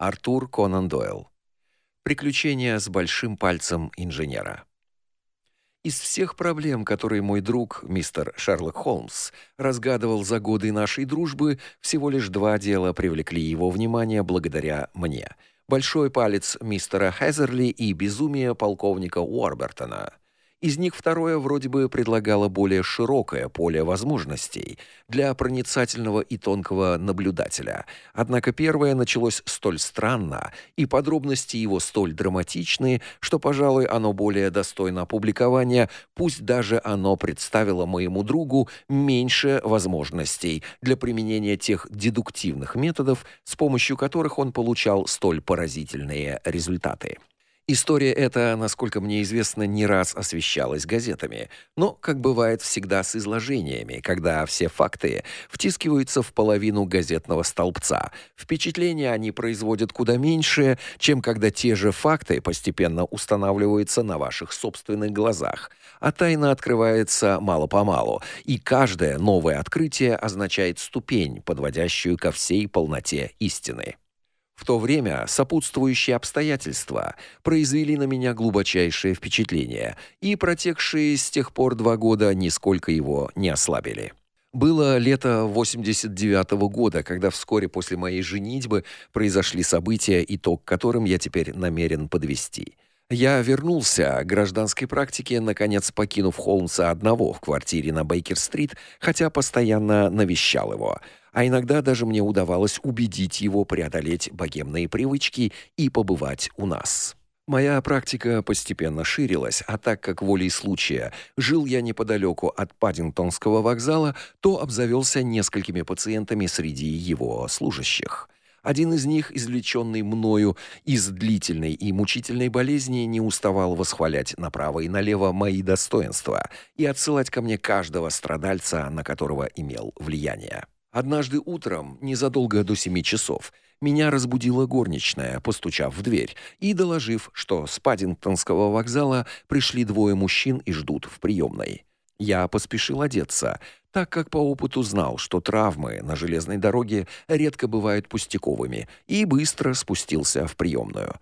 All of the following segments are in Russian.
Артур Конан Дойл. Приключения с большим пальцем инженера. Из всех проблем, которые мой друг, мистер Шерлок Холмс, разгадывал за годы нашей дружбы, всего лишь два дела привлекли его внимание благодаря мне. Большой палец мистера Хезерли и безумие полковника Уорбертона. Из них второе вроде бы предлагало более широкое поле возможностей для проницательного и тонкого наблюдателя. Однако первое началось столь странно, и подробности его столь драматичны, что, пожалуй, оно более достойно опубликования, пусть даже оно представило моему другу меньше возможностей для применения тех дедуктивных методов, с помощью которых он получал столь поразительные результаты. История эта, насколько мне известно, не раз освещалась газетами, но, как бывает всегда с изложениями, когда все факты втискиваются в половину газетного столбца, впечатление они производят куда меньше, чем когда те же факты постепенно устанавливаются на ваших собственных глазах, а тайна открывается мало-помалу, и каждое новое открытие означает ступень, подводящую ко всей полноте истины. В то время сопутствующие обстоятельства произвели на меня глубочайшее впечатление, и протекшие с тех пор два года нисколько его не ослабили. Было лето 89 -го года, когда вскоре после моей женитьбы произошли события, итог которым я теперь намерен подвести. Я вернулся к гражданской практике, наконец покинув Холмса одного в квартире на Бейкер-стрит, хотя постоянно навещал его – а иногда даже мне удавалось убедить его преодолеть богемные привычки и побывать у нас. Моя практика постепенно ширилась, а так как волей случая жил я неподалеку от Паддингтонского вокзала, то обзавелся несколькими пациентами среди его служащих. Один из них, извлеченный мною из длительной и мучительной болезни, не уставал восхвалять направо и налево мои достоинства и отсылать ко мне каждого страдальца, на которого имел влияние. Однажды утром, незадолго до семи часов, меня разбудила горничная, постучав в дверь и доложив, что с Паддингтонского вокзала пришли двое мужчин и ждут в приемной. Я поспешил одеться, так как по опыту знал, что травмы на железной дороге редко бывают пустяковыми, и быстро спустился в приемную.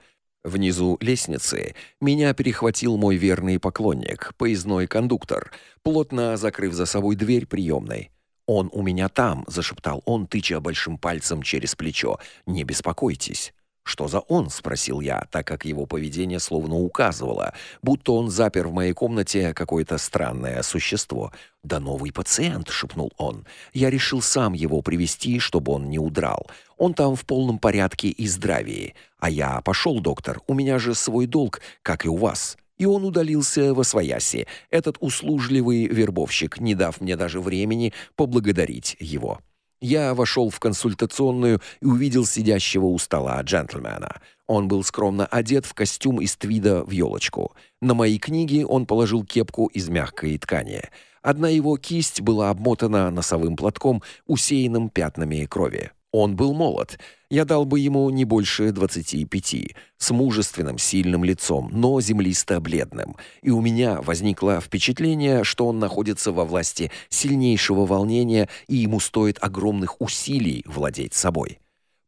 Внизу лестницы меня перехватил мой верный поклонник, поездной кондуктор, плотно закрыв за собой дверь приемной. «Он у меня там», — зашептал он, тыча большим пальцем через плечо. «Не беспокойтесь». «Что за он?» — спросил я, так как его поведение словно указывало, будто он запер в моей комнате какое-то странное существо. «Да новый пациент», — шепнул он. «Я решил сам его привести, чтобы он не удрал. Он там в полном порядке и здравии. А я пошел, доктор, у меня же свой долг, как и у вас» и он удалился во свояси, этот услужливый вербовщик, не дав мне даже времени поблагодарить его. Я вошел в консультационную и увидел сидящего у стола джентльмена. Он был скромно одет в костюм из твида в ёлочку. На мои книги он положил кепку из мягкой ткани. Одна его кисть была обмотана носовым платком, усеянным пятнами крови. Он был молод. Я дал бы ему не больше двадцати пяти, с мужественным, сильным лицом, но землисто-бледным. И у меня возникло впечатление, что он находится во власти сильнейшего волнения, и ему стоит огромных усилий владеть собой.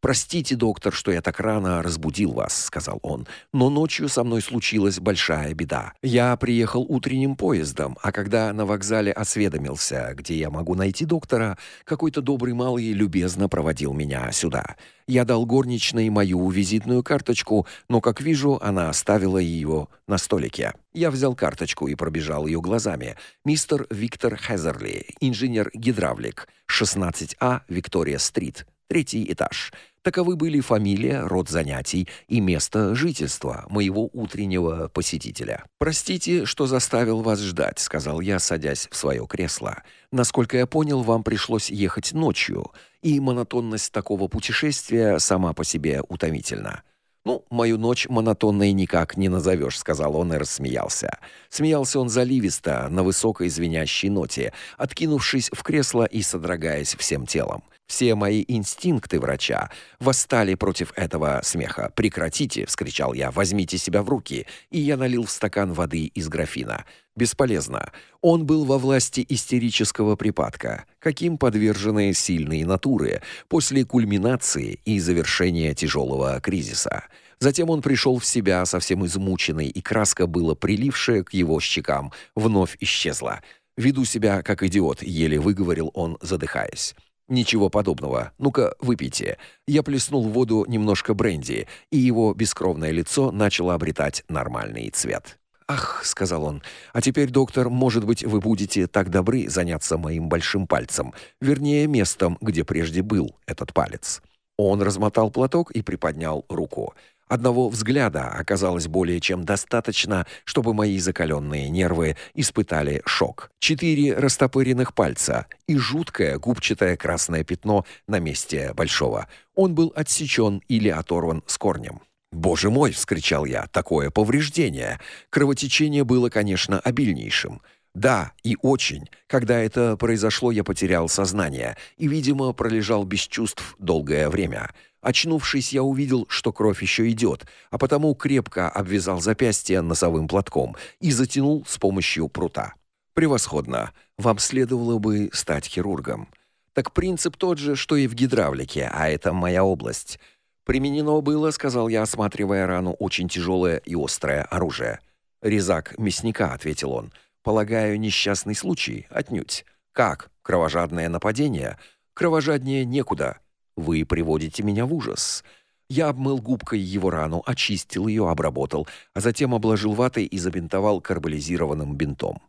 Простите, доктор, что я так рано разбудил вас, сказал он. Но ночью со мной случилась большая беда. Я приехал утренним поездом, а когда на вокзале осведомился, где я могу найти доктора, какой-то добрый малый любезно проводил меня сюда. Я дал горничной мою визитную карточку, но, как вижу, она оставила ее на столике. Я взял карточку и пробежал ее глазами. Мистер Виктор Хезерли, инженер-гидравлик, 16А, Виктория-стрит, третий этаж. Таковы были фамилия, род занятий и место жительства моего утреннего посетителя. Простите, что заставил вас ждать, сказал я, садясь в свое кресло. Насколько я понял, вам пришлось ехать ночью, и монотонность такого путешествия сама по себе утомительна. Ну, мою ночь монотонной никак не назовешь», — сказал он и рассмеялся. Смеялся он заливисто, на высокой звенящей ноте, откинувшись в кресло и содрогаясь всем телом. Все мои инстинкты врача восстали против этого смеха. "Прекратите", вскричал я. "Возьмите себя в руки". И я налил в стакан воды из графина. Бесполезно. Он был во власти истерического припадка, каким подвержены сильные натуры после кульминации и завершения тяжелого кризиса. Затем он пришел в себя, совсем измученный, и краска была прилившая к его щекам вновь исчезла. "Веду себя как идиот", еле выговорил он, задыхаясь. Ничего подобного. Ну-ка, выпейте. Я плеснул в воду немножко бренди, и его бескровное лицо начало обретать нормальный цвет. Ах, сказал он. А теперь, доктор, может быть, вы будете так добры заняться моим большим пальцем, вернее, местом, где прежде был этот палец. Он размотал платок и приподнял руку. Одного взгляда оказалось более чем достаточно, чтобы мои закаленные нервы испытали шок. Четыре растопыренных пальца и жуткое губчатое красное пятно на месте большого. Он был отсечен или оторван с корнем. "Боже мой", вскричал я. "Такое повреждение. Кровотечение было, конечно, обильнейшим". Да, и очень. Когда это произошло, я потерял сознание и, видимо, пролежал без чувств долгое время. Очнувшись, я увидел, что кровь еще идет, а потому крепко обвязал запястье носовым платком и затянул с помощью прута. Превосходно. Вам следовало бы стать хирургом. Так принцип тот же, что и в гидравлике, а это моя область. Применено было, сказал я, осматривая рану, очень тяжелое и острое оружие. Резак мясника, ответил он. Полагаю, несчастный случай, отнюдь. Как? Кровожадное нападение? Кровожаднее некуда. Вы приводите меня в ужас. Я обмыл губкой его рану, очистил ее, обработал, а затем обложил ватой и забинтовал карболизированным бинтом.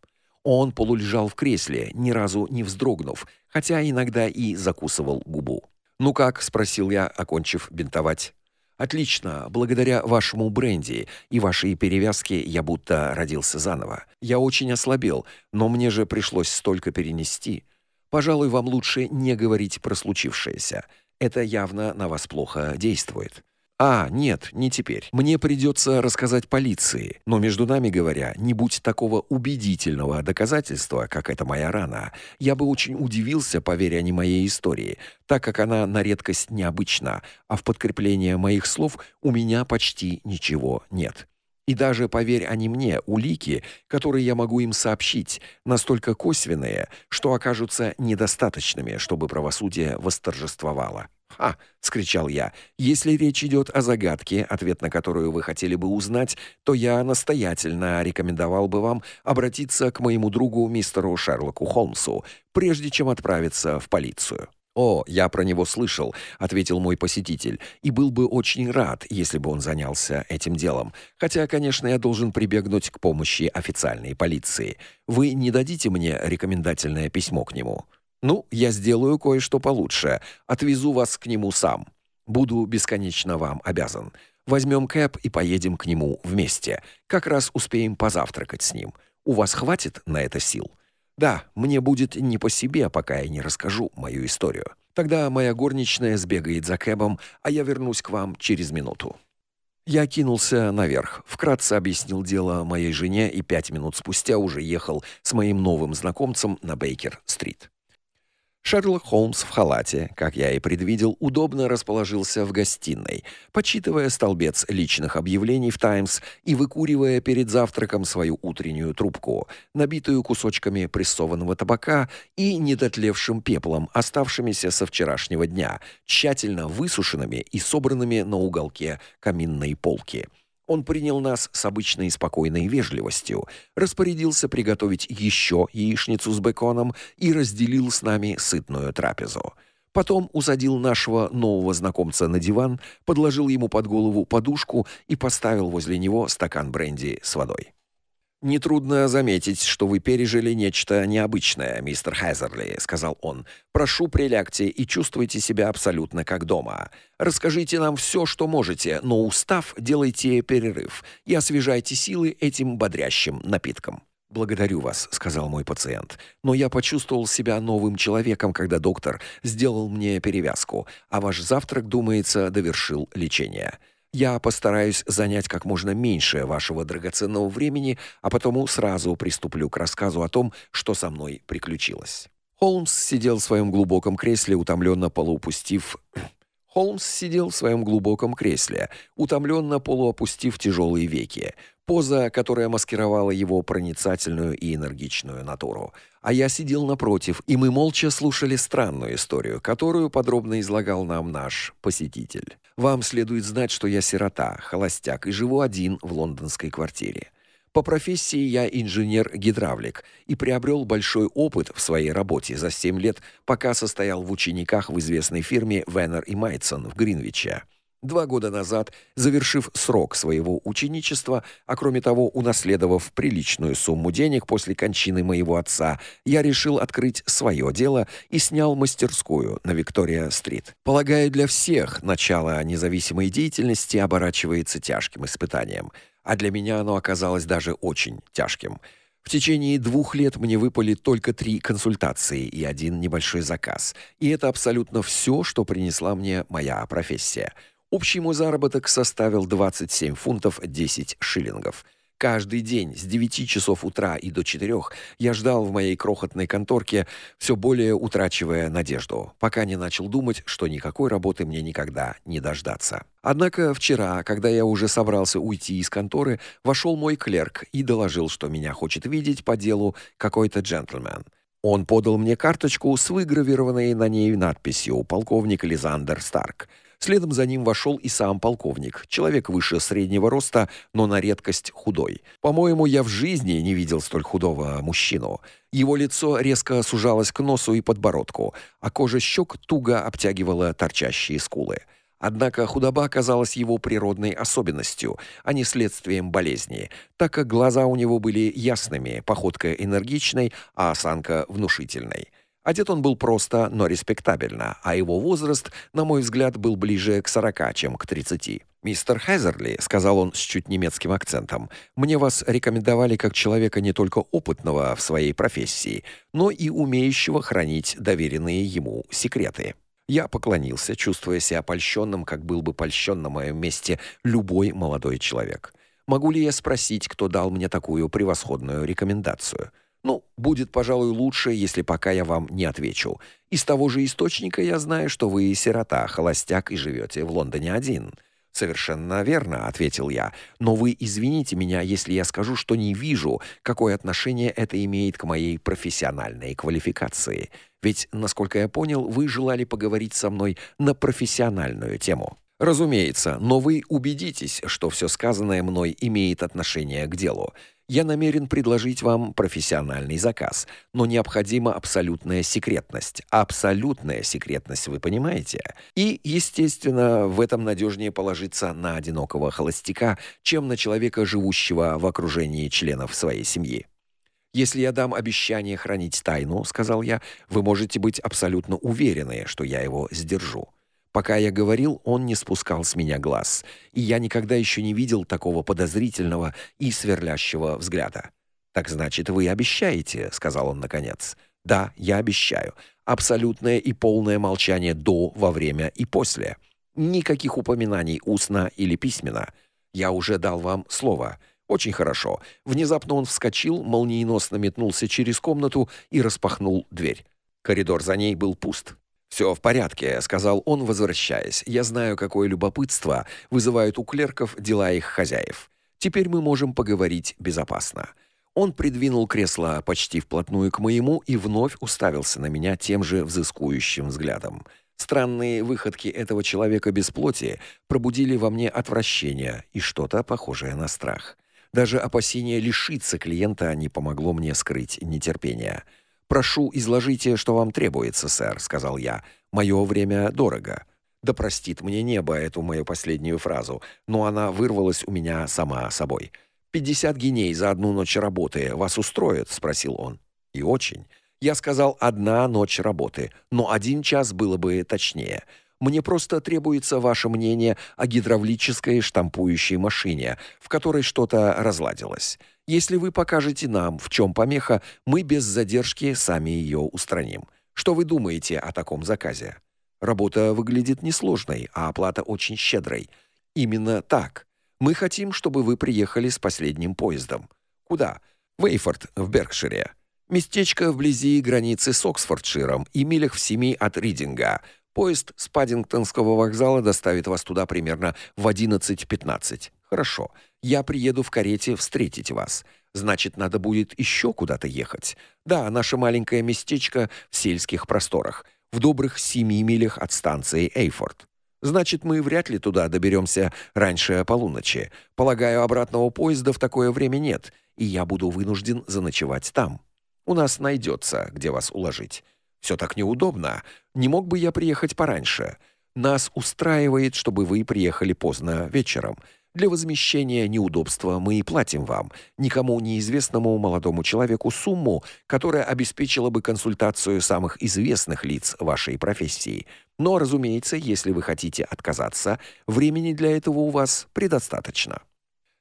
Он полулежал в кресле, ни разу не вздрогнув, хотя иногда и закусывал губу. "Ну как?" спросил я, окончив бинтовать. Отлично, благодаря вашему бренди и вашей перевязке я будто родился заново. Я очень ослабел, но мне же пришлось столько перенести. Пожалуй, вам лучше не говорить про случившееся. Это явно на вас плохо действует. А, нет, не теперь. Мне придется рассказать полиции. Но между нами говоря, не будь такого убедительного доказательства, как эта моя рана, я бы очень удивился, поверя они моей истории, так как она на редкость необычна, а в подкрепление моих слов у меня почти ничего нет. И даже, поверь они мне, улики, которые я могу им сообщить, настолько косвенные, что окажутся недостаточными, чтобы правосудие восторжествовало. «Ха!» — скричал я. «Если речь идет о загадке, ответ на которую вы хотели бы узнать, то я настоятельно рекомендовал бы вам обратиться к моему другу мистеру Шерлоку Холмсу, прежде чем отправиться в полицию». «О, я про него слышал», — ответил мой посетитель, «и был бы очень рад, если бы он занялся этим делом. Хотя, конечно, я должен прибегнуть к помощи официальной полиции. Вы не дадите мне рекомендательное письмо к нему?» «Ну, я сделаю кое-что получше. Отвезу вас к нему сам. Буду бесконечно вам обязан. Возьмем кэп и поедем к нему вместе. Как раз успеем позавтракать с ним. У вас хватит на это сил?» Да, мне будет не по себе, пока я не расскажу мою историю. Тогда моя горничная сбегает за кэбом, а я вернусь к вам через минуту. Я кинулся наверх, вкратце объяснил дело моей жене и пять минут спустя уже ехал с моим новым знакомцем на Бейкер-стрит. Шерлок Холмс в халате, как я и предвидел, удобно расположился в гостиной, почитывая столбец личных объявлений в Times и выкуривая перед завтраком свою утреннюю трубку, набитую кусочками прессованного табака и недотлевшим пеплом, оставшимися со вчерашнего дня, тщательно высушенными и собранными на уголке каминной полки. Он принял нас с обычной спокойной вежливостью, распорядился приготовить еще яичницу с беконом и разделил с нами сытную трапезу. Потом усадил нашего нового знакомца на диван, подложил ему под голову подушку и поставил возле него стакан бренди с водой. Нетрудно заметить, что вы пережили нечто необычное, мистер Хазерли, сказал он. Прошу, прилягте и чувствуйте себя абсолютно как дома. Расскажите нам все, что можете, но устав, делайте перерыв и освежайте силы этим бодрящим напитком. Благодарю вас, сказал мой пациент. Но я почувствовал себя новым человеком, когда доктор сделал мне перевязку, а ваш завтрак, думается, довершил лечение. Я постараюсь занять как можно меньше вашего драгоценного времени, а потому сразу приступлю к рассказу о том, что со мной приключилось. Холмс сидел в своем глубоком кресле, утомленно полуупустив Холмс сидел в своем глубоком кресле, утомленно полуопустив тяжелые веки. Поза, которая маскировала его проницательную и энергичную натуру. А я сидел напротив, и мы молча слушали странную историю, которую подробно излагал нам наш посетитель. Вам следует знать, что я сирота, холостяк и живу один в лондонской квартире. По профессии я инженер-гидравлик и приобрел большой опыт в своей работе за 7 лет, пока состоял в учениках в известной фирме Венер и Майсон в Гринвиче. Два года назад, завершив срок своего ученичества, а кроме того, унаследовав приличную сумму денег после кончины моего отца, я решил открыть свое дело и снял мастерскую на Виктория-стрит. Полагаю, для всех начало независимой деятельности оборачивается тяжким испытанием, а для меня оно оказалось даже очень тяжким. В течение двух лет мне выпали только три консультации и один небольшой заказ. И это абсолютно все, что принесла мне моя профессия. Общий мой заработок составил 27 фунтов 10 шиллингов. Каждый день с 9 часов утра и до 4 я ждал в моей крохотной конторке, все более утрачивая надежду, пока не начал думать, что никакой работы мне никогда не дождаться. Однако вчера, когда я уже собрался уйти из конторы, вошел мой клерк и доложил, что меня хочет видеть по делу какой-то джентльмен. Он подал мне карточку с выгравированной на ней надписью «Полковник Лизандер Старк». Следом за ним вошел и сам полковник, человек выше среднего роста, но на редкость худой. По-моему, я в жизни не видел столь худого мужчину. Его лицо резко сужалось к носу и подбородку, а кожа щек туго обтягивала торчащие скулы. Однако худоба оказалась его природной особенностью, а не следствием болезни, так как глаза у него были ясными, походка энергичной, а осанка внушительной. Одет он был просто, но респектабельно, а его возраст, на мой взгляд, был ближе к 40, чем к 30. «Мистер Хайзерли», — сказал он с чуть немецким акцентом, — «мне вас рекомендовали как человека не только опытного в своей профессии, но и умеющего хранить доверенные ему секреты». Я поклонился, чувствуя себя польщенным, как был бы польщен на моем месте любой молодой человек. Могу ли я спросить, кто дал мне такую превосходную рекомендацию? Ну, будет, пожалуй, лучше, если пока я вам не отвечу. Из того же источника я знаю, что вы сирота, холостяк и живете в Лондоне один. Совершенно верно, ответил я. Но вы извините меня, если я скажу, что не вижу, какое отношение это имеет к моей профессиональной квалификации. Ведь, насколько я понял, вы желали поговорить со мной на профессиональную тему. Разумеется, но вы убедитесь, что все сказанное мной имеет отношение к делу я намерен предложить вам профессиональный заказ, но необходима абсолютная секретность. Абсолютная секретность, вы понимаете? И, естественно, в этом надежнее положиться на одинокого холостяка, чем на человека, живущего в окружении членов своей семьи. Если я дам обещание хранить тайну, сказал я, вы можете быть абсолютно уверены, что я его сдержу. Пока я говорил, он не спускал с меня глаз, и я никогда еще не видел такого подозрительного и сверлящего взгляда. Так значит, вы обещаете, сказал он наконец. Да, я обещаю. Абсолютное и полное молчание до, во время и после. Никаких упоминаний устно или письменно. Я уже дал вам слово. Очень хорошо. Внезапно он вскочил, молниеносно метнулся через комнату и распахнул дверь. Коридор за ней был пуст. «Все в порядке», — сказал он, возвращаясь. «Я знаю, какое любопытство вызывают у клерков дела их хозяев. Теперь мы можем поговорить безопасно». Он придвинул кресло почти вплотную к моему и вновь уставился на меня тем же взыскующим взглядом. Странные выходки этого человека без плоти пробудили во мне отвращение и что-то похожее на страх. Даже опасение лишиться клиента не помогло мне скрыть нетерпение. Прошу, изложите, что вам требуется, сэр, сказал я. Мое время дорого. Да простит мне небо эту мою последнюю фразу, но она вырвалась у меня сама собой. «Пятьдесят гиней за одну ночь работы вас устроит?» спросил он. И очень. Я сказал одна ночь работы, но один час было бы точнее. Мне просто требуется ваше мнение о гидравлической штампующей машине, в которой что-то разладилось. Если вы покажете нам, в чем помеха, мы без задержки сами ее устраним. Что вы думаете о таком заказе? Работа выглядит несложной, а оплата очень щедрой. Именно так. Мы хотим, чтобы вы приехали с последним поездом. Куда? В Эйфорд, в Беркшире. Местечко вблизи границы с Оксфордширом и милях в семи от Ридинга. Поезд с Паддингтонского вокзала доставит вас туда примерно в 11:15. Хорошо. Я приеду в карете встретить вас. Значит, надо будет еще куда-то ехать. Да, наше маленькое местечко в сельских просторах, в добрых семи милях от станции Эйфорд. Значит, мы вряд ли туда доберемся раньше полуночи. Полагаю, обратного поезда в такое время нет, и я буду вынужден заночевать там. У нас найдется, где вас уложить. Все так неудобно. Не мог бы я приехать пораньше? Нас устраивает, чтобы вы приехали поздно вечером. Для возмещения неудобства мы и платим вам, никому неизвестному молодому человеку, сумму, которая обеспечила бы консультацию самых известных лиц вашей профессии. Но, разумеется, если вы хотите отказаться, времени для этого у вас предостаточно.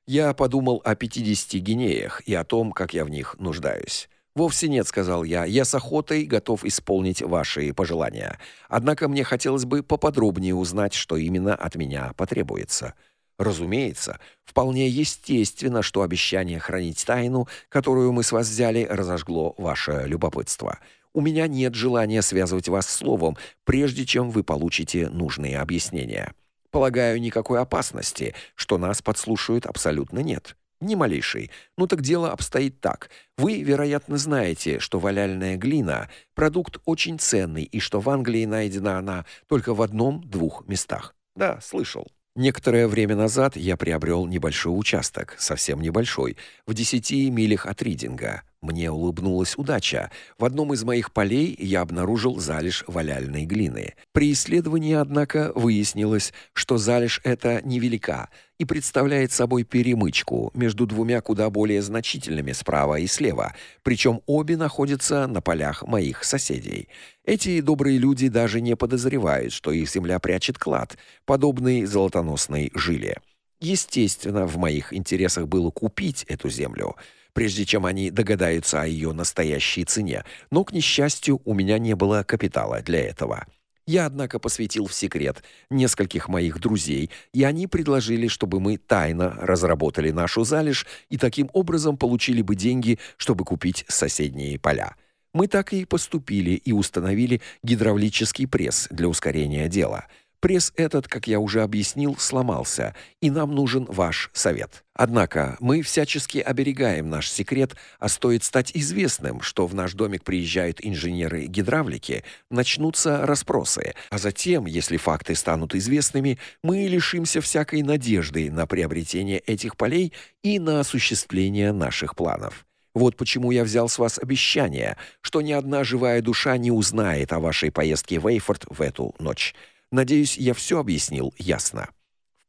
Я подумал о 50 гинеях и о том, как я в них нуждаюсь. Вовсе нет, сказал я. Я с охотой готов исполнить ваши пожелания. Однако мне хотелось бы поподробнее узнать, что именно от меня потребуется. Разумеется, вполне естественно, что обещание хранить тайну, которую мы с вас взяли, разожгло ваше любопытство. У меня нет желания связывать вас словом, прежде чем вы получите нужные объяснения. Полагаю, никакой опасности, что нас подслушают, абсолютно нет. Ни малейшей. Ну так дело обстоит так. Вы, вероятно, знаете, что валяльная глина продукт очень ценный и что в Англии найдена она только в одном-двух местах. Да, слышал. Некоторое время назад я приобрел небольшой участок, совсем небольшой, в 10 милях от Ридинга. Мне улыбнулась удача. В одном из моих полей я обнаружил залежь валяльной глины. При исследовании, однако, выяснилось, что залежь эта невелика и представляет собой перемычку между двумя куда более значительными справа и слева, причем обе находятся на полях моих соседей. Эти добрые люди даже не подозревают, что их земля прячет клад, подобный золотоносной жиле. Естественно, в моих интересах было купить эту землю – прежде чем они догадаются о ее настоящей цене. Но к несчастью, у меня не было капитала для этого. Я, однако, посвятил в секрет нескольких моих друзей, и они предложили, чтобы мы тайно разработали нашу залежь и таким образом получили бы деньги, чтобы купить соседние поля. Мы так и поступили и установили гидравлический пресс для ускорения дела. Пресс этот, как я уже объяснил, сломался, и нам нужен ваш совет. Однако мы всячески оберегаем наш секрет, а стоит стать известным, что в наш домик приезжают инженеры гидравлики, начнутся расспросы, а затем, если факты станут известными, мы лишимся всякой надежды на приобретение этих полей и на осуществление наших планов. Вот почему я взял с вас обещание, что ни одна живая душа не узнает о вашей поездке в Эйфорд в эту ночь. Надеюсь, я все объяснил ясно.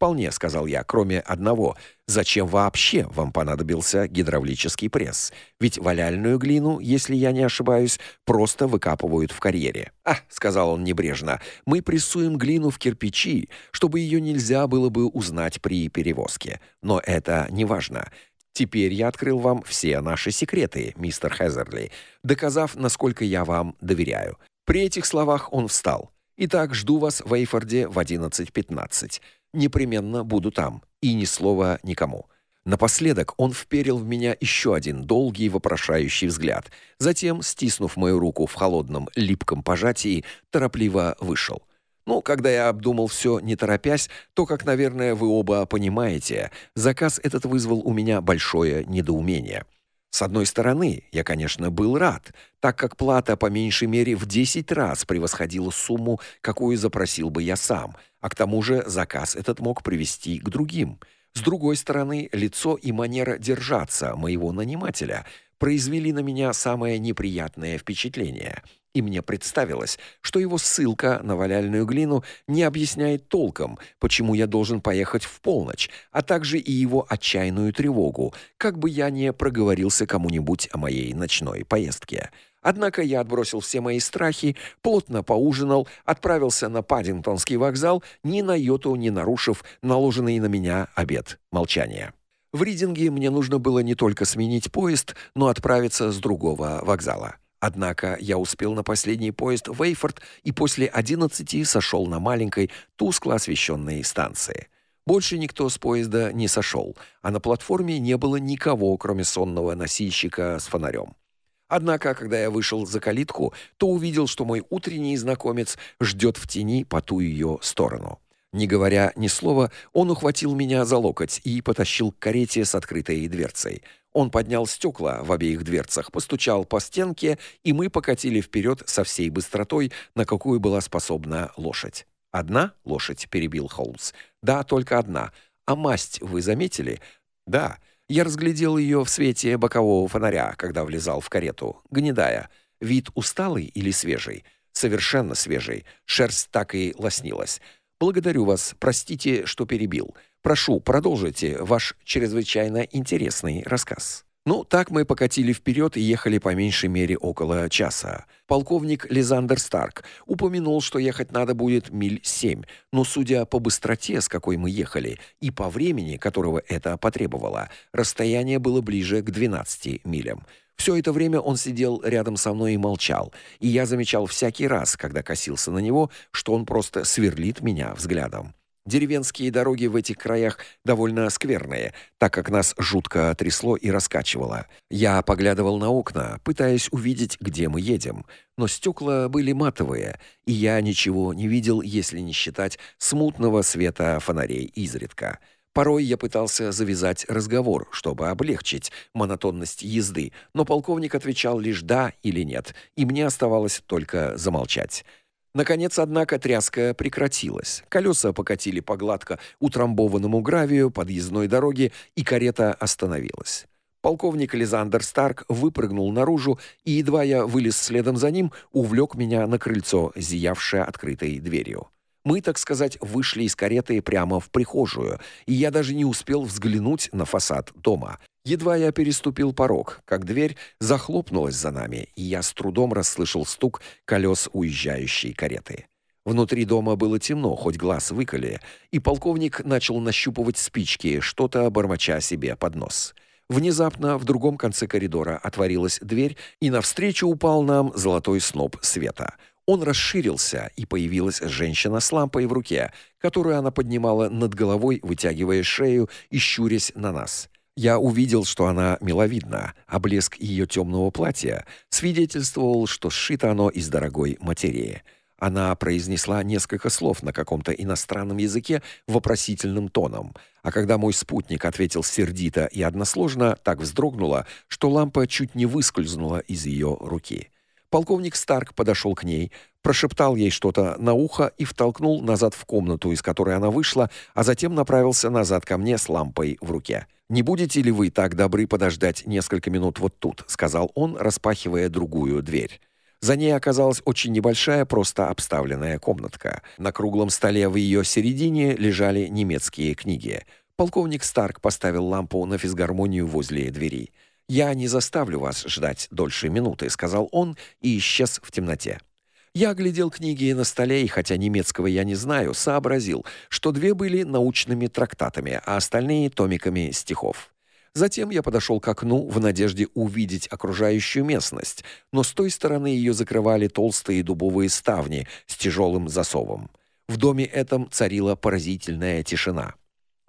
Вполне, сказал я, кроме одного: зачем вообще вам понадобился гидравлический пресс? Ведь валяльную глину, если я не ошибаюсь, просто выкапывают в карьере. А, сказал он небрежно. Мы прессуем глину в кирпичи, чтобы ее нельзя было бы узнать при перевозке. Но это не важно. Теперь я открыл вам все наши секреты, мистер Хезерли, доказав, насколько я вам доверяю. При этих словах он встал. Итак, жду вас в Эйфорде в 11:15. Непременно буду там, и ни слова никому. Напоследок он вперил в меня еще один долгий вопрошающий взгляд. Затем, стиснув мою руку в холодном, липком пожатии, торопливо вышел. Ну, когда я обдумал все, не торопясь, то, как, наверное, вы оба понимаете, заказ этот вызвал у меня большое недоумение. С одной стороны, я, конечно, был рад, так как плата по меньшей мере в 10 раз превосходила сумму, какую запросил бы я сам, а к тому же заказ этот мог привести к другим. С другой стороны, лицо и манера держаться моего нанимателя произвели на меня самое неприятное впечатление – и мне представилось, что его ссылка на валяльную глину не объясняет толком, почему я должен поехать в полночь, а также и его отчаянную тревогу, как бы я не проговорился кому-нибудь о моей ночной поездке. Однако я отбросил все мои страхи, плотно поужинал, отправился на Паддингтонский вокзал, ни на йоту не нарушив наложенный на меня обет молчания. В Ридинге мне нужно было не только сменить поезд, но отправиться с другого вокзала. Однако я успел на последний поезд в Эйфорд и после одиннадцати сошел на маленькой, тускло освещенной станции. Больше никто с поезда не сошел, а на платформе не было никого, кроме сонного носильщика с фонарем. Однако, когда я вышел за калитку, то увидел, что мой утренний знакомец ждет в тени по ту ее сторону. Не говоря ни слова, он ухватил меня за локоть и потащил к карете с открытой дверцей. Он поднял стекла в обеих дверцах, постучал по стенке, и мы покатили вперед со всей быстротой, на какую была способна лошадь. Одна лошадь, перебил Холмс. Да, только одна. А масть вы заметили? Да. Я разглядел ее в свете бокового фонаря, когда влезал в карету. Гнедая. Вид усталый или свежий? Совершенно свежий. Шерсть так и лоснилась. Благодарю вас. Простите, что перебил. Прошу, продолжите ваш чрезвычайно интересный рассказ. Ну, так мы покатили вперед и ехали по меньшей мере около часа. Полковник Лизандер Старк упомянул, что ехать надо будет миль семь, но судя по быстроте, с какой мы ехали, и по времени, которого это потребовало, расстояние было ближе к 12 милям. Все это время он сидел рядом со мной и молчал, и я замечал всякий раз, когда косился на него, что он просто сверлит меня взглядом. Деревенские дороги в этих краях довольно скверные, так как нас жутко трясло и раскачивало. Я поглядывал на окна, пытаясь увидеть, где мы едем, но стекла были матовые, и я ничего не видел, если не считать смутного света фонарей изредка. Порой я пытался завязать разговор, чтобы облегчить монотонность езды, но полковник отвечал лишь да или нет, и мне оставалось только замолчать. Наконец, однако, тряска прекратилась. Колеса покатили по гладко утрамбованному гравию подъездной дороги, и карета остановилась. Полковник Лизандер Старк выпрыгнул наружу, и едва я вылез следом за ним, увлек меня на крыльцо, зиявшее открытой дверью. Мы, так сказать, вышли из кареты прямо в прихожую, и я даже не успел взглянуть на фасад дома. Едва я переступил порог, как дверь захлопнулась за нами, и я с трудом расслышал стук колес уезжающей кареты. Внутри дома было темно, хоть глаз выколи, и полковник начал нащупывать спички, что-то бормоча себе под нос. Внезапно в другом конце коридора отворилась дверь, и навстречу упал нам золотой сноп света — он расширился, и появилась женщина с лампой в руке, которую она поднимала над головой, вытягивая шею и щурясь на нас. Я увидел, что она миловидна, а блеск ее темного платья свидетельствовал, что сшито оно из дорогой материи. Она произнесла несколько слов на каком-то иностранном языке вопросительным тоном, а когда мой спутник ответил сердито и односложно, так вздрогнула, что лампа чуть не выскользнула из ее руки. Полковник Старк подошел к ней, прошептал ей что-то на ухо и втолкнул назад в комнату, из которой она вышла, а затем направился назад ко мне с лампой в руке. Не будете ли вы так добры подождать несколько минут вот тут, сказал он, распахивая другую дверь. За ней оказалась очень небольшая, просто обставленная комнатка. На круглом столе в ее середине лежали немецкие книги. Полковник Старк поставил лампу на физгармонию возле двери. Я не заставлю вас ждать дольше минуты, сказал он и исчез в темноте. Я оглядел книги на столе, и хотя немецкого я не знаю, сообразил, что две были научными трактатами, а остальные томиками стихов. Затем я подошел к окну в надежде увидеть окружающую местность, но с той стороны ее закрывали толстые дубовые ставни с тяжелым засовом. В доме этом царила поразительная тишина.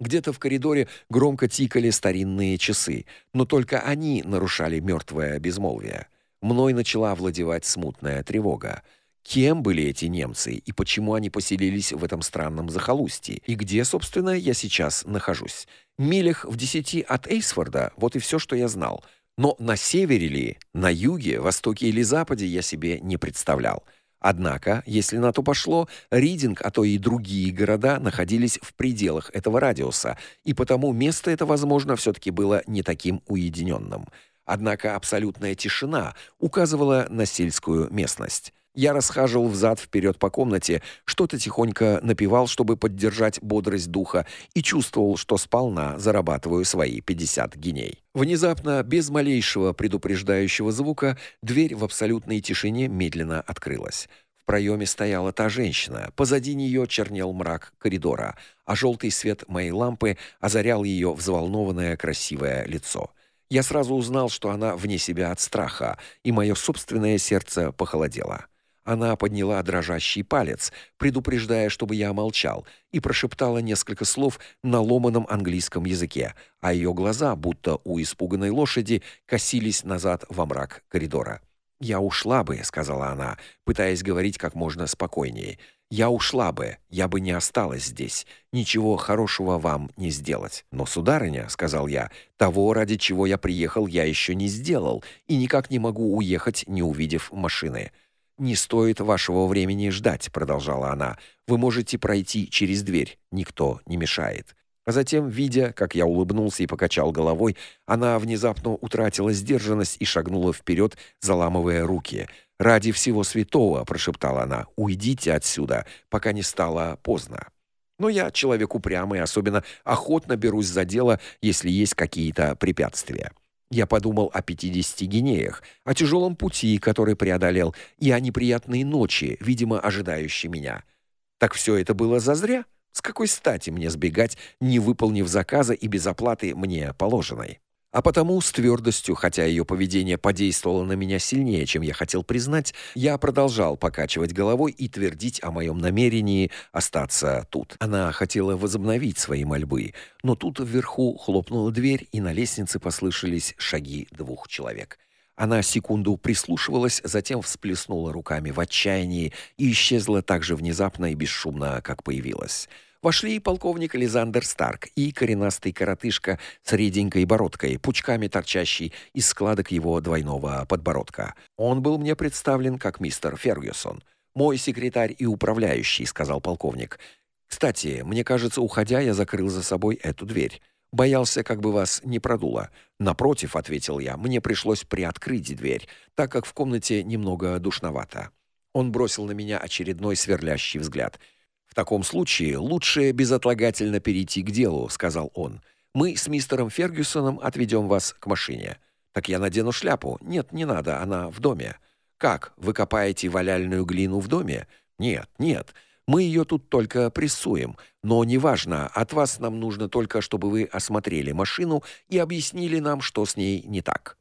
Где-то в коридоре громко тикали старинные часы, но только они нарушали мертвое безмолвие. Мной начала овладевать смутная тревога. Кем были эти немцы и почему они поселились в этом странном захолустье? И где, собственно, я сейчас нахожусь? Милях в десяти от Эйсфорда, вот и все, что я знал. Но на севере ли, на юге, востоке или западе я себе не представлял. Однако, если на то пошло, Ридинг, а то и другие города находились в пределах этого радиуса, и потому место это, возможно, все таки было не таким уединенным. Однако абсолютная тишина указывала на сельскую местность. Я расхаживал взад вперед по комнате, что-то тихонько напевал, чтобы поддержать бодрость духа, и чувствовал, что сполна зарабатываю свои 50 гиней. Внезапно, без малейшего предупреждающего звука, дверь в абсолютной тишине медленно открылась. В проеме стояла та женщина, позади нее чернел мрак коридора, а желтый свет моей лампы озарял ее взволнованное красивое лицо. Я сразу узнал, что она вне себя от страха, и мое собственное сердце похолодело. Она подняла дрожащий палец, предупреждая, чтобы я молчал, и прошептала несколько слов на ломаном английском языке, а ее глаза, будто у испуганной лошади, косились назад во мрак коридора. "Я ушла бы", сказала она, пытаясь говорить как можно спокойнее. "Я ушла бы, я бы не осталась здесь. Ничего хорошего вам не сделать". "Но сударыня", сказал я, "того, ради чего я приехал, я еще не сделал, и никак не могу уехать, не увидев машины". Не стоит вашего времени ждать, продолжала она. Вы можете пройти через дверь, никто не мешает. А затем, видя, как я улыбнулся и покачал головой, она внезапно утратила сдержанность и шагнула вперед, заламывая руки. "Ради всего святого", прошептала она. "Уйдите отсюда, пока не стало поздно". Но я человек упрямый, особенно охотно берусь за дело, если есть какие-то препятствия. Я подумал о 50 гинеях, о тяжелом пути, который преодолел, и о неприятной ночи, видимо, ожидающей меня. Так все это было зазря? С какой стати мне сбегать, не выполнив заказа и без оплаты мне положенной? А потому с твердостью, хотя ее поведение подействовало на меня сильнее, чем я хотел признать, я продолжал покачивать головой и твердить о моем намерении остаться тут. Она хотела возобновить свои мольбы, но тут вверху хлопнула дверь, и на лестнице послышались шаги двух человек. Она секунду прислушивалась, затем всплеснула руками в отчаянии и исчезла так же внезапно и бесшумно, как появилась. Вошли и полковник Александр Старк, и коренастый коротышка с реденькой бородкой, пучками торчащий из складок его двойного подбородка. Он был мне представлен как мистер Фергюсон. «Мой секретарь и управляющий», — сказал полковник. «Кстати, мне кажется, уходя, я закрыл за собой эту дверь. Боялся, как бы вас не продуло. Напротив, ответил я, мне пришлось приоткрыть дверь, так как в комнате немного душновато. Он бросил на меня очередной сверлящий взгляд. В таком случае лучше безотлагательно перейти к делу, сказал он. Мы с мистером Фергюсоном отведем вас к машине. Так я надену шляпу. Нет, не надо, она в доме. Как? Вы копаете валяльную глину в доме? Нет, нет. Мы ее тут только прессуем, но неважно, от вас нам нужно только, чтобы вы осмотрели машину и объяснили нам, что с ней не так.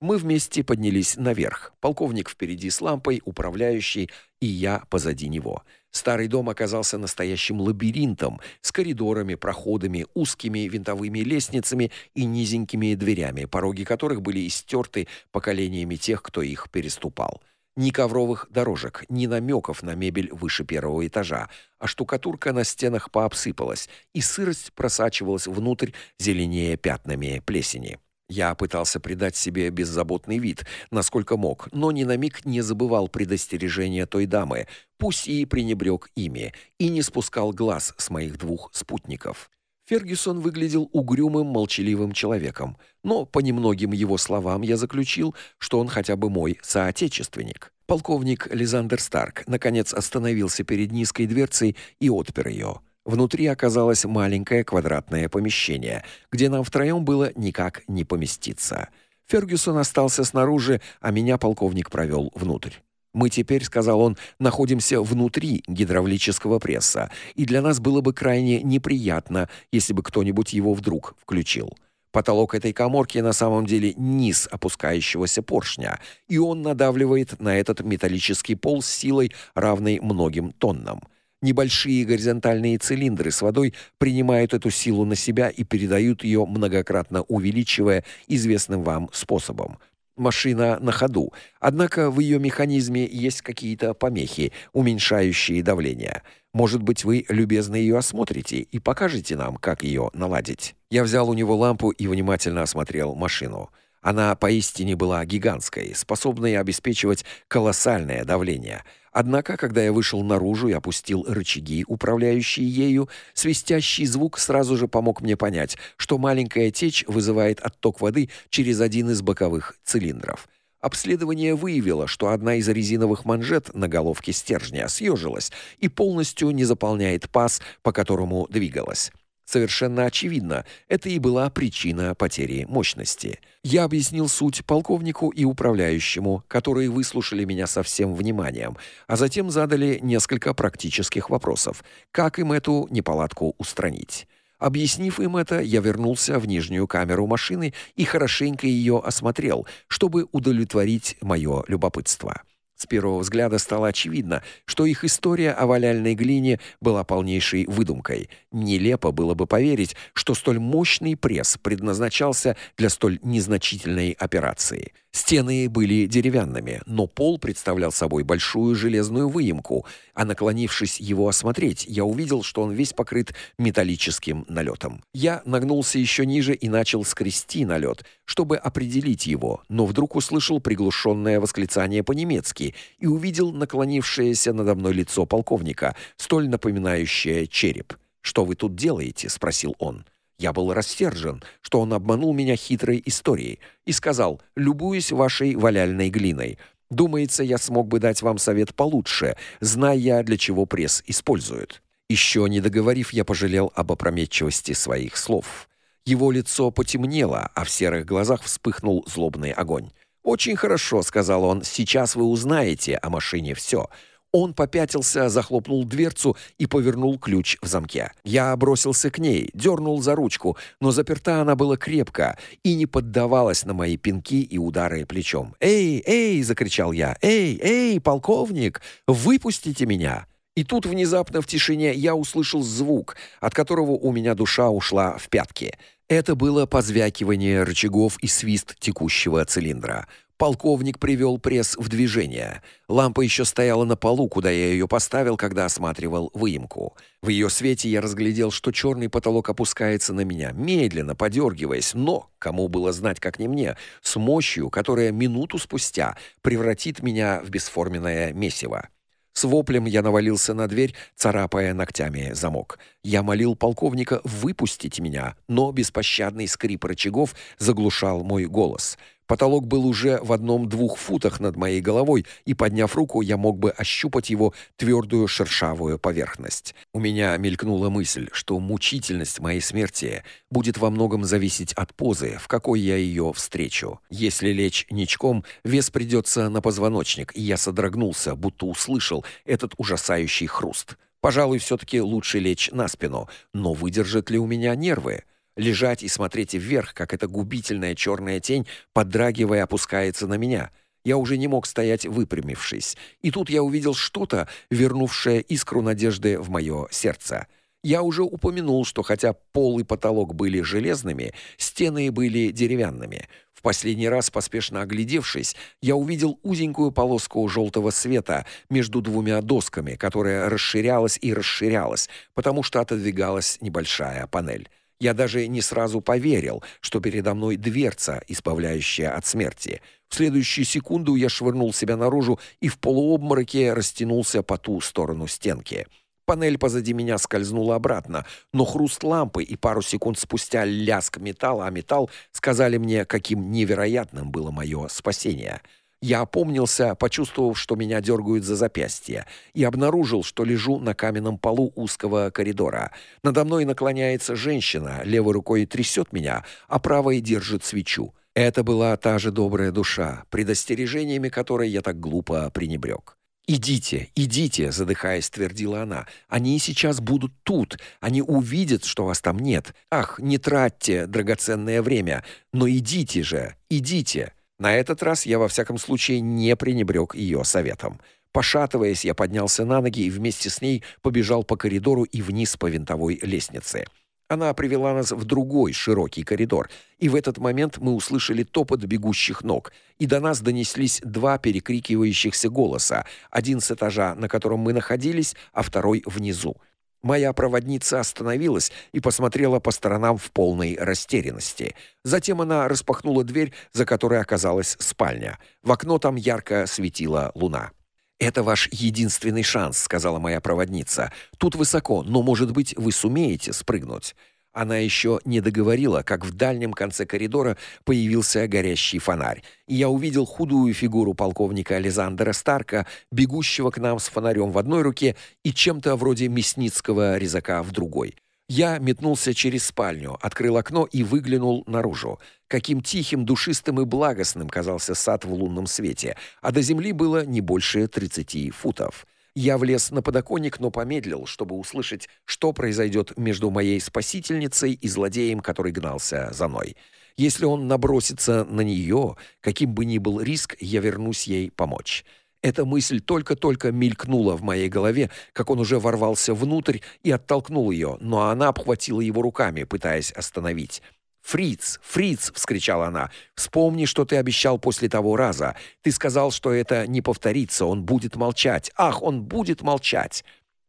Мы вместе поднялись наверх. Полковник впереди с лампой, управляющий, и я позади него. Старый дом оказался настоящим лабиринтом с коридорами, проходами, узкими винтовыми лестницами и низенькими дверями, пороги которых были истерты поколениями тех, кто их переступал. Ни ковровых дорожек, ни намеков на мебель выше первого этажа, а штукатурка на стенах пообсыпалась, и сырость просачивалась внутрь, зеленее пятнами плесени. Я пытался придать себе беззаботный вид, насколько мог, но ни на миг не забывал предостережения той дамы, пусть и пренебрег ими, и не спускал глаз с моих двух спутников. Фергюсон выглядел угрюмым, молчаливым человеком, но по немногим его словам я заключил, что он хотя бы мой соотечественник. Полковник Лизандер Старк наконец остановился перед низкой дверцей и отпер ее. Внутри оказалось маленькое квадратное помещение, где нам втроем было никак не поместиться. Фергюсон остался снаружи, а меня полковник провел внутрь. Мы теперь, сказал он, находимся внутри гидравлического пресса, и для нас было бы крайне неприятно, если бы кто-нибудь его вдруг включил. Потолок этой каморки на самом деле низ опускающегося поршня, и он надавливает на этот металлический пол с силой, равной многим тоннам. Небольшие горизонтальные цилиндры с водой принимают эту силу на себя и передают ее многократно увеличивая известным вам способом. Машина на ходу, однако в ее механизме есть какие-то помехи, уменьшающие давление. Может быть, вы любезно ее осмотрите и покажете нам, как ее наладить. Я взял у него лампу и внимательно осмотрел машину. Она поистине была гигантской, способной обеспечивать колоссальное давление. Однако, когда я вышел наружу и опустил рычаги, управляющие ею, свистящий звук сразу же помог мне понять, что маленькая течь вызывает отток воды через один из боковых цилиндров. Обследование выявило, что одна из резиновых манжет на головке стержня съежилась и полностью не заполняет паз, по которому двигалась. Совершенно очевидно, это и была причина потери мощности. Я объяснил суть полковнику и управляющему, которые выслушали меня со всем вниманием, а затем задали несколько практических вопросов: как им эту неполадку устранить. Объяснив им это, я вернулся в нижнюю камеру машины и хорошенько ее осмотрел, чтобы удовлетворить мое любопытство. С первого взгляда стало очевидно, что их история о валяльной глине была полнейшей выдумкой. Нелепо было бы поверить, что столь мощный пресс предназначался для столь незначительной операции. Стены были деревянными, но пол представлял собой большую железную выемку, а наклонившись его осмотреть, я увидел, что он весь покрыт металлическим налетом. Я нагнулся еще ниже и начал скрести налет, чтобы определить его, но вдруг услышал приглушенное восклицание по-немецки и увидел наклонившееся надо мной лицо полковника, столь напоминающее череп. "Что вы тут делаете?" спросил он. Я был рассержен, что он обманул меня хитрой историей и сказал: "Любуюсь вашей валяльной глиной. Думается, я смог бы дать вам совет получше, зная, для чего пресс используют". Еще не договорив, я пожалел об опрометчивости своих слов. Его лицо потемнело, а в серых глазах вспыхнул злобный огонь. "Очень хорошо", сказал он. "Сейчас вы узнаете о машине все. Он попятился, захлопнул дверцу и повернул ключ в замке. Я бросился к ней, дернул за ручку, но заперта она была крепко и не поддавалась на мои пинки и удары плечом. "Эй, эй!" закричал я. "Эй, эй, полковник, выпустите меня!" И тут внезапно в тишине я услышал звук, от которого у меня душа ушла в пятки. Это было позвякивание рычагов и свист текущего цилиндра. Полковник привел пресс в движение. Лампа еще стояла на полу, куда я ее поставил, когда осматривал выемку. В ее свете я разглядел, что черный потолок опускается на меня, медленно подергиваясь, но кому было знать, как не мне, с мощью, которая минуту спустя превратит меня в бесформенное месиво. С воплем я навалился на дверь, царапая ногтями замок. Я молил полковника выпустить меня, но беспощадный скрип рычагов заглушал мой голос. Потолок был уже в одном-двух футах над моей головой, и подняв руку, я мог бы ощупать его твердую шершавую поверхность. У меня мелькнула мысль, что мучительность моей смерти будет во многом зависеть от позы, в какой я ее встречу. Если лечь ничком, вес придется на позвоночник, и я содрогнулся, будто услышал этот ужасающий хруст. Пожалуй, все таки лучше лечь на спину, но выдержат ли у меня нервы? Лежать и смотреть вверх, как эта губительная черная тень, подрагивая, опускается на меня. Я уже не мог стоять выпрямившись. И тут я увидел что-то, вернувшее искру надежды в мое сердце. Я уже упомянул, что хотя пол и потолок были железными, стены были деревянными. В последний раз, поспешно оглядевшись, я увидел узенькую полоску желтого света между двумя досками, которая расширялась и расширялась, потому что отодвигалась небольшая панель. Я даже не сразу поверил, что передо мной дверца, избавляющая от смерти. В следующую секунду я швырнул себя наружу и в полуобмороке растянулся по ту сторону стенки. Панель позади меня скользнула обратно, но хруст лампы и пару секунд спустя лязг металла, а металл сказали мне, каким невероятным было мое спасение. Я опомнился, почувствовав, что меня дергают за запястье, и обнаружил, что лежу на каменном полу узкого коридора. Надо мной наклоняется женщина, левой рукой трясет меня, а правой держит свечу. Это была та же добрая душа, предостережениями которой я так глупо пренебрег. «Идите, идите», — задыхаясь, твердила она. «Они сейчас будут тут. Они увидят, что вас там нет. Ах, не тратьте драгоценное время. Но идите же, идите». На этот раз я во всяком случае не пренебрег ее советом. Пошатываясь, я поднялся на ноги и вместе с ней побежал по коридору и вниз по винтовой лестнице. Она привела нас в другой широкий коридор, и в этот момент мы услышали топот бегущих ног, и до нас донеслись два перекрикивающихся голоса, один с этажа, на котором мы находились, а второй внизу. Моя проводница остановилась и посмотрела по сторонам в полной растерянности. Затем она распахнула дверь, за которой оказалась спальня. В окно там ярко светила луна. Это ваш единственный шанс, сказала моя проводница. Тут высоко, но, может быть, вы сумеете спрыгнуть. Она еще не договорила, как в дальнем конце коридора появился горящий фонарь. И я увидел худую фигуру полковника Александра Старка, бегущего к нам с фонарем в одной руке и чем-то вроде мясницкого резака в другой. Я метнулся через спальню, открыл окно и выглянул наружу. Каким тихим, душистым и благостным казался сад в лунном свете, а до земли было не больше 30 футов. Я влез на подоконник, но помедлил, чтобы услышать, что произойдет между моей спасительницей и злодеем, который гнался за мной. Если он набросится на нее, каким бы ни был риск, я вернусь ей помочь. Эта мысль только-только мелькнула в моей голове, как он уже ворвался внутрь и оттолкнул ее, но она обхватила его руками, пытаясь остановить. «Фриц! Фриц!» — вскричала она. «Вспомни, что ты обещал после того раза. Ты сказал, что это не повторится, он будет молчать. Ах, он будет молчать!»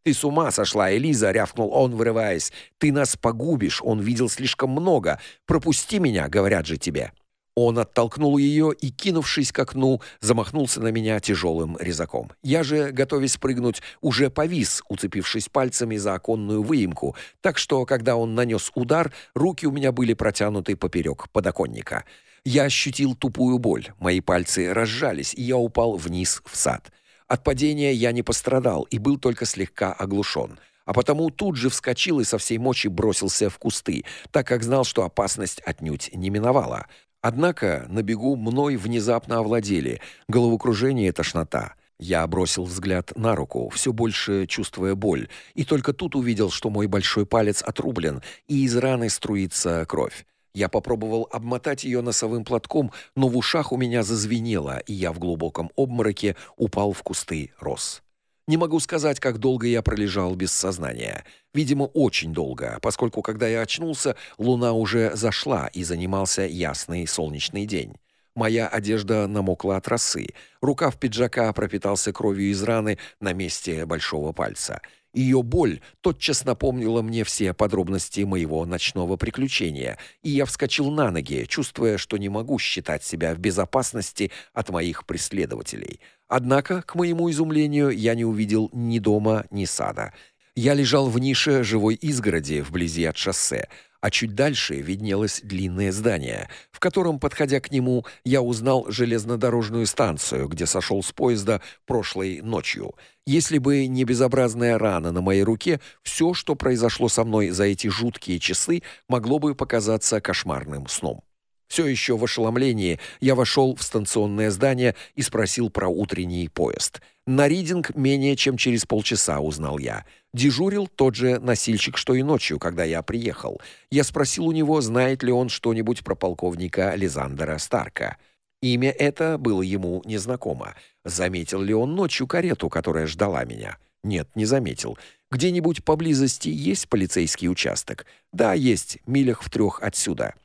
«Ты с ума сошла, Элиза!» — рявкнул он, вырываясь. «Ты нас погубишь, он видел слишком много. Пропусти меня, говорят же тебе». Он оттолкнул ее и, кинувшись к окну, замахнулся на меня тяжелым резаком. Я же, готовясь прыгнуть, уже повис, уцепившись пальцами за оконную выемку, так что, когда он нанес удар, руки у меня были протянуты поперек подоконника. Я ощутил тупую боль, мои пальцы разжались, и я упал вниз в сад. От падения я не пострадал и был только слегка оглушен а потому тут же вскочил и со всей мочи бросился в кусты, так как знал, что опасность отнюдь не миновала. Однако на бегу мной внезапно овладели головокружение и тошнота. Я бросил взгляд на руку, все больше чувствуя боль, и только тут увидел, что мой большой палец отрублен, и из раны струится кровь. Я попробовал обмотать ее носовым платком, но в ушах у меня зазвенело, и я в глубоком обмороке упал в кусты роз. Не могу сказать, как долго я пролежал без сознания. Видимо, очень долго, поскольку когда я очнулся, луна уже зашла и занимался ясный солнечный день. Моя одежда намокла от росы. Рукав пиджака пропитался кровью из раны на месте большого пальца. Ее боль тотчас напомнила мне все подробности моего ночного приключения, и я вскочил на ноги, чувствуя, что не могу считать себя в безопасности от моих преследователей. Однако, к моему изумлению, я не увидел ни дома, ни сада. Я лежал в нише живой изгороди вблизи от шоссе а чуть дальше виднелось длинное здание, в котором, подходя к нему, я узнал железнодорожную станцию, где сошел с поезда прошлой ночью. Если бы не безобразная рана на моей руке, все, что произошло со мной за эти жуткие часы, могло бы показаться кошмарным сном. Все еще в ошеломлении я вошел в станционное здание и спросил про утренний поезд. На ридинг менее чем через полчаса узнал я. Дежурил тот же носильщик, что и ночью, когда я приехал. Я спросил у него, знает ли он что-нибудь про полковника Лизандера Старка. Имя это было ему незнакомо. Заметил ли он ночью карету, которая ждала меня? Нет, не заметил. Где-нибудь поблизости есть полицейский участок? Да, есть, милях в трех отсюда.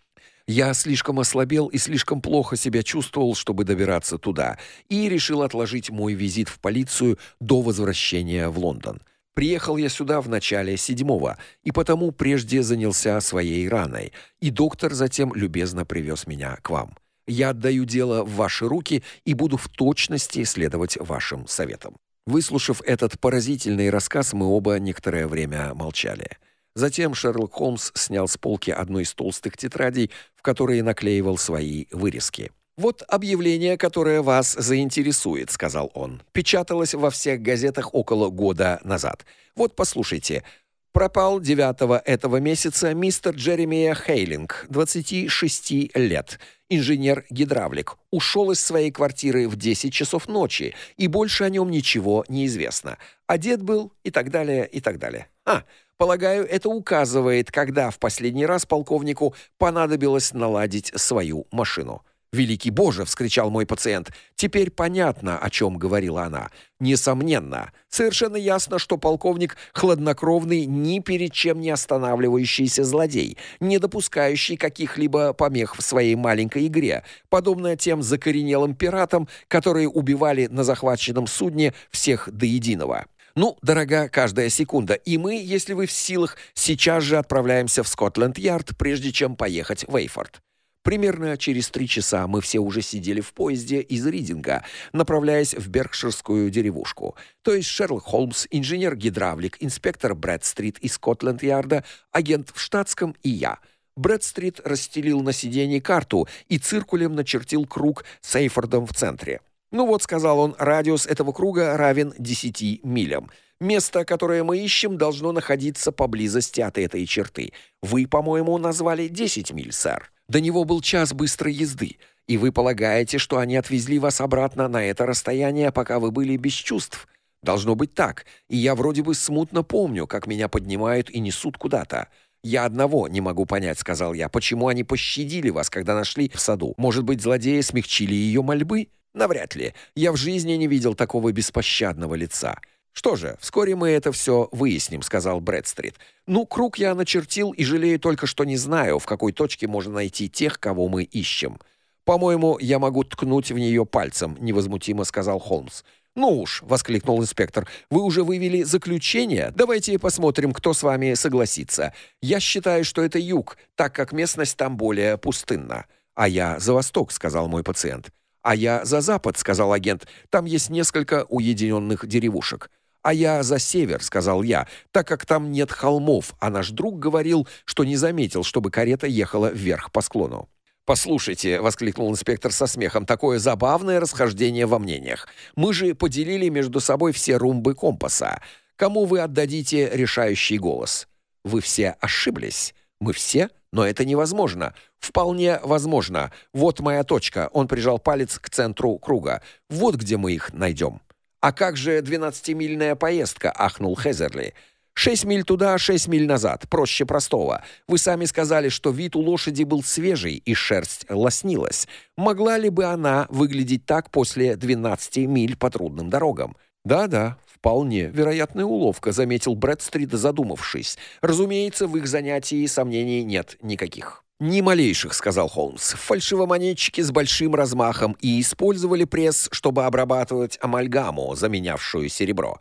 Я слишком ослабел и слишком плохо себя чувствовал, чтобы добираться туда, и решил отложить мой визит в полицию до возвращения в Лондон. Приехал я сюда в начале седьмого, и потому прежде занялся своей раной, и доктор затем любезно привез меня к вам. Я отдаю дело в ваши руки и буду в точности следовать вашим советам. Выслушав этот поразительный рассказ, мы оба некоторое время молчали. Затем Шерлок Холмс снял с полки одну из толстых тетрадей, в которые наклеивал свои вырезки. Вот объявление, которое вас заинтересует, сказал он. Печаталось во всех газетах около года назад. Вот послушайте. Пропал 9 этого месяца мистер Джеремия Хейлинг, 26 лет, инженер-гидравлик. Ушел из своей квартиры в 10 часов ночи, и больше о нем ничего не известно. Одет был и так далее, и так далее. А, полагаю, это указывает, когда в последний раз полковнику понадобилось наладить свою машину. «Великий Боже!» — вскричал мой пациент. «Теперь понятно, о чем говорила она. Несомненно, совершенно ясно, что полковник — хладнокровный, ни перед чем не останавливающийся злодей, не допускающий каких-либо помех в своей маленькой игре, подобно тем закоренелым пиратам, которые убивали на захваченном судне всех до единого». Ну, дорога каждая секунда, и мы, если вы в силах, сейчас же отправляемся в Скотленд-Ярд, прежде чем поехать в Эйфорд. Примерно через три часа мы все уже сидели в поезде из Ридинга, направляясь в Беркширскую деревушку. То есть Шерлок Холмс, инженер-гидравлик, инспектор Брэдстрит из Скотленд-Ярда, агент в штатском и я. Брэдстрит расстелил на сиденье карту и циркулем начертил круг с Эйфордом в центре. «Ну вот», — сказал он, — «радиус этого круга равен 10 милям». Место, которое мы ищем, должно находиться поблизости от этой черты. Вы, по-моему, назвали 10 миль, сэр. До него был час быстрой езды, и вы полагаете, что они отвезли вас обратно на это расстояние, пока вы были без чувств? Должно быть так. И я вроде бы смутно помню, как меня поднимают и несут куда-то. Я одного не могу понять, сказал я, почему они пощадили вас, когда нашли в саду. Может быть, злодеи смягчили ее мольбы? Навряд ли. Я в жизни не видел такого беспощадного лица. Что же, вскоре мы это все выясним, сказал Брэдстрит. Ну, круг я начертил и жалею только, что не знаю, в какой точке можно найти тех, кого мы ищем. По-моему, я могу ткнуть в нее пальцем, невозмутимо сказал Холмс. Ну уж, воскликнул инспектор. Вы уже вывели заключение? Давайте посмотрим, кто с вами согласится. Я считаю, что это юг, так как местность там более пустынна. А я за восток, сказал мой пациент. А я за запад, сказал агент. Там есть несколько уединенных деревушек. А я за север, сказал я, так как там нет холмов, а наш друг говорил, что не заметил, чтобы карета ехала вверх по склону. Послушайте, воскликнул инспектор со смехом. Такое забавное расхождение во мнениях. Мы же поделили между собой все румбы компаса. Кому вы отдадите решающий голос? Вы все ошиблись. Мы все, но это невозможно. Вполне возможно. Вот моя точка. Он прижал палец к центру круга. Вот где мы их найдем. А как же двенадцатимильная поездка, ахнул Хезерли. Шесть миль туда, шесть миль назад, проще простого. Вы сами сказали, что вид у лошади был свежий и шерсть лоснилась. Могла ли бы она выглядеть так после 12 миль по трудным дорогам? Да-да, вполне вероятная уловка, заметил Брэдстрит, задумавшись. Разумеется, в их занятии сомнений нет никаких. Ни малейших, сказал Холмс. Фальшивомонетчики с большим размахом и использовали пресс, чтобы обрабатывать амальгаму, заменявшую серебро.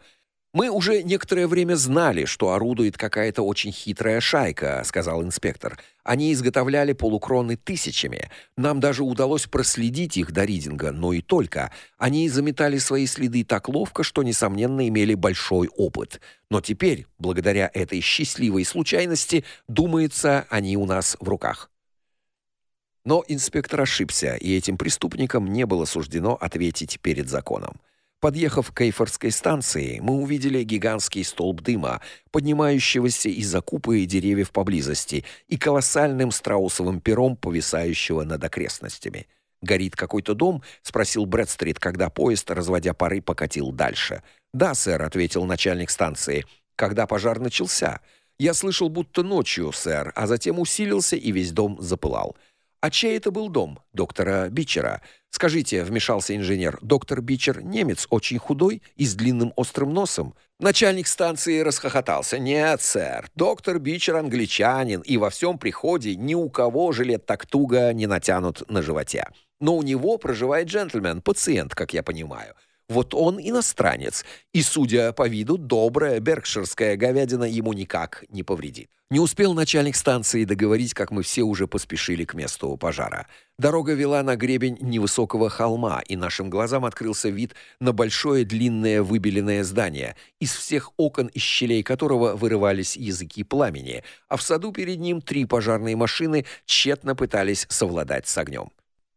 Мы уже некоторое время знали, что орудует какая-то очень хитрая шайка, сказал инспектор. Они изготовляли полукроны тысячами. Нам даже удалось проследить их до Ридинга, но и только. Они заметали свои следы так ловко, что несомненно имели большой опыт. Но теперь, благодаря этой счастливой случайности, думается, они у нас в руках. Но инспектор ошибся, и этим преступникам не было суждено ответить перед законом. Подъехав к Эйфорской станции, мы увидели гигантский столб дыма, поднимающегося из-за купы деревьев поблизости, и колоссальным страусовым пером, повисающего над окрестностями. «Горит какой-то дом?» — спросил Брэдстрит, когда поезд, разводя пары, покатил дальше. «Да, сэр», — ответил начальник станции. «Когда пожар начался?» «Я слышал, будто ночью, сэр, а затем усилился, и весь дом запылал». А чей это был дом? Доктора Бичера. Скажите, вмешался инженер. Доктор Бичер немец, очень худой и с длинным острым носом. Начальник станции расхохотался. Нет, сэр. Доктор Бичер англичанин, и во всем приходе ни у кого жилет так туго не натянут на животе. Но у него проживает джентльмен, пациент, как я понимаю. Вот он иностранец, и, судя по виду, добрая беркширская говядина ему никак не повредит. Не успел начальник станции договорить, как мы все уже поспешили к месту пожара. Дорога вела на гребень невысокого холма, и нашим глазам открылся вид на большое длинное выбеленное здание, из всех окон и щелей которого вырывались языки пламени, а в саду перед ним три пожарные машины тщетно пытались совладать с огнем.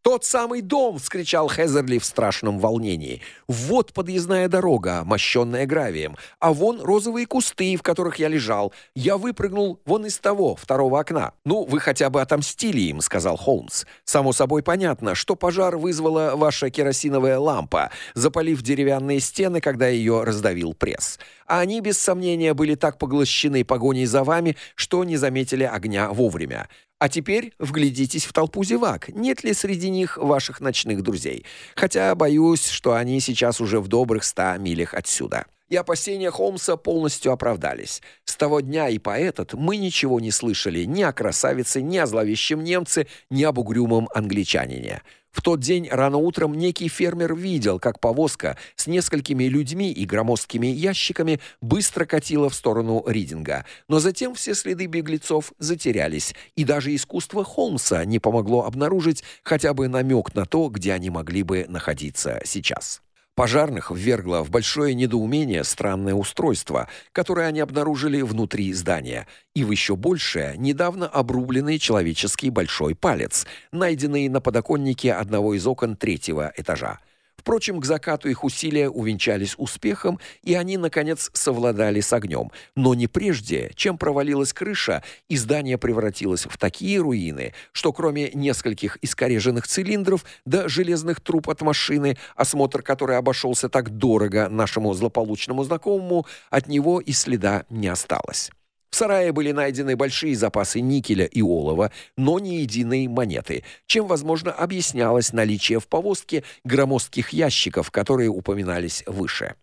«Тот самый дом!» — вскричал Хезерли в страшном волнении. «Вот подъездная дорога, мощенная гравием, а вон розовые кусты, в которых я лежал. Я выпрыгнул вон из того, второго окна. Ну, вы хотя бы отомстили им», — сказал Холмс. «Само собой понятно, что пожар вызвала ваша керосиновая лампа, запалив деревянные стены, когда ее раздавил пресс. А они, без сомнения, были так поглощены погоней за вами, что не заметили огня вовремя. А теперь вглядитесь в толпу зевак. Нет ли среди них ваших ночных друзей? Хотя боюсь, что они сейчас уже в добрых ста милях отсюда. И опасения Холмса полностью оправдались. С того дня и по этот мы ничего не слышали ни о красавице, ни о зловещем немце, ни об угрюмом англичанине. В тот день рано утром некий фермер видел, как повозка с несколькими людьми и громоздкими ящиками быстро катила в сторону Ридинга. Но затем все следы беглецов затерялись, и даже искусство Холмса не помогло обнаружить хотя бы намек на то, где они могли бы находиться сейчас. Пожарных ввергло в большое недоумение странное устройство, которое они обнаружили внутри здания, и в еще большее недавно обрубленный человеческий большой палец, найденный на подоконнике одного из окон третьего этажа. Впрочем, к закату их усилия увенчались успехом, и они наконец совладали с огнем. Но не прежде, чем провалилась крыша, и здание превратилось в такие руины, что кроме нескольких искореженных цилиндров да железных труб от машины, осмотр которой обошелся так дорого нашему злополучному знакомому, от него и следа не осталось. В сарае были найдены большие запасы никеля и олова, но ни единой монеты, чем, возможно, объяснялось наличие в повозке громоздких ящиков, которые упоминались выше.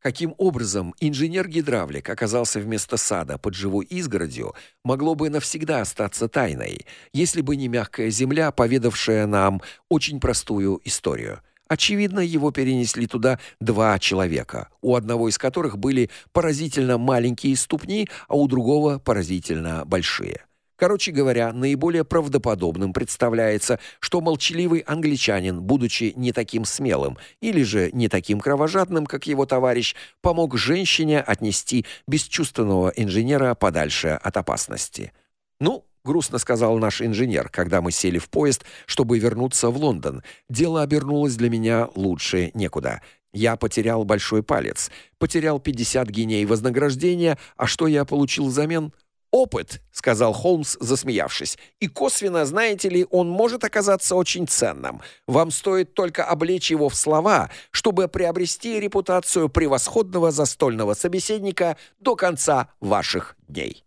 Каким образом инженер-гидравлик оказался вместо сада под живой изгородью, могло бы навсегда остаться тайной, если бы не мягкая земля, поведавшая нам очень простую историю. Очевидно, его перенесли туда два человека, у одного из которых были поразительно маленькие ступни, а у другого поразительно большие. Короче говоря, наиболее правдоподобным представляется, что молчаливый англичанин, будучи не таким смелым или же не таким кровожадным, как его товарищ, помог женщине отнести бесчувственного инженера подальше от опасности. Ну, грустно сказал наш инженер, когда мы сели в поезд, чтобы вернуться в Лондон. Дело обернулось для меня лучше некуда. Я потерял большой палец, потерял 50 гиней вознаграждения, а что я получил взамен? Опыт, сказал Холмс, засмеявшись. И косвенно, знаете ли, он может оказаться очень ценным. Вам стоит только облечь его в слова, чтобы приобрести репутацию превосходного застольного собеседника до конца ваших дней.